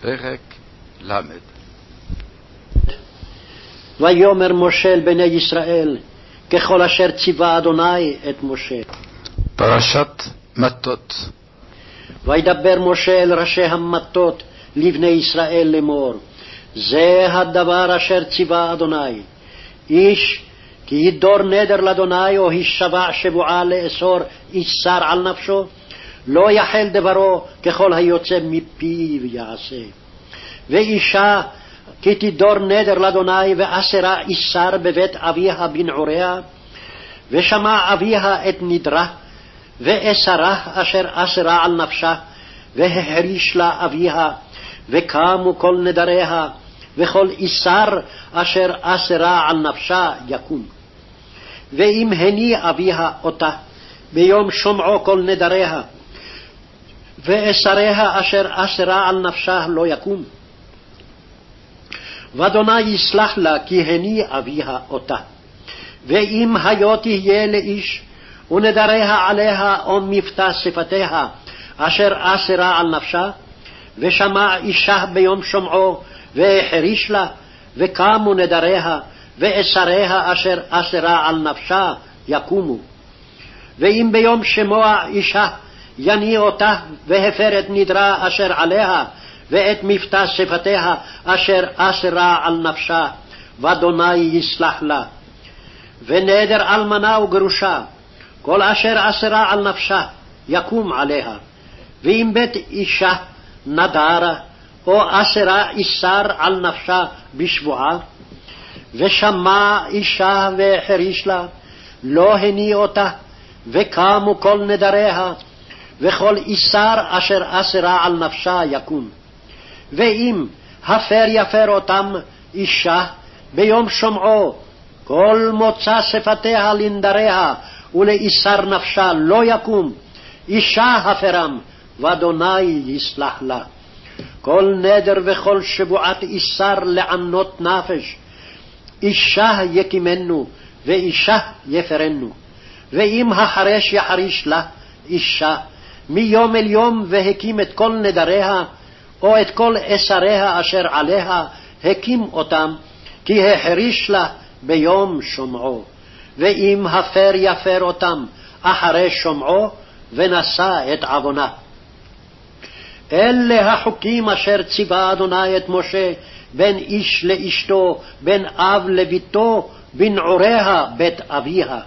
פרק ל. ויאמר משה אל בני ישראל, ככל אשר ציווה אדוני את משה. פרשת מטות וידבר משה אל ראשי המטות לבני ישראל לאמור, זה הדבר אשר ציווה אדוני. איש כי ידור נדר לאדוני או הישבע שבועה לאסור איש שר על נפשו, לא יחל דברו ככל היוצא מפיו יעשה. ואישה כי תדור נדר לאדוני ואסרה איסר בבית אביה בנעוריה, ושמע אביה את נדרה, ואסרה אשר אסרה על נפשה, והחריש לה אביה, וקמו כל נדריה, וכל איסר אשר אסרה על נפשה יקום. ואם הניע אביה אותה, ביום שומעו כל נדריה, ואסריה אשר אסרה על נפשה לא יקום. ואדוני יסלח לה כי הניע אביה אותה. ואם היו תהיה לאיש, ונדריה עליה או מבטא שפתיה, אשר אסרה על נפשה, ושמע אישה ביום שומעו, והחריש לה, וקמו נדריה, ואסריה אשר אסרה על נפשה, יקומו. ואם ביום שמוע אישה, יניע אותה, והפר את נדרה אשר עליה, ואת מבטא שפתיה אשר אסרה על נפשה, ואדוני יסלח לה. ונדר אלמנה וגרושה, כל אשר אסרה על נפשה, יקום עליה. ואם בית אישה נדרה, או אסרה איסר על נפשה בשבועה, ושמע אישה והחריש לה, לא הניע אותה, וקמו כל נדריה, וכל איסר אשר אסרה על נפשה יקום. ואם הפר יפר אותם אישה ביום שומעו, כל מוצא שפתיה לנדריה ולאיסר נפשה לא יקום, אישה הפרם, ואדוני יסלח לה. כל נדר וכל שבועת איסר לענות נפש, אישה יקימנו, ואישה יפרנו. ואם החרש יחריש לה, אישה, מיום אל יום והקים את כל נדריה, או את כל אסריה אשר עליה, הקים אותם, כי החריש לה ביום שומעו. ואם הפר יפר אותם אחרי שומעו, ונשא את עוונה. אלה החוקים אשר ציווה אדוני את משה בין איש לאשתו, בין אב לביתו, בנעוריה בית אביה.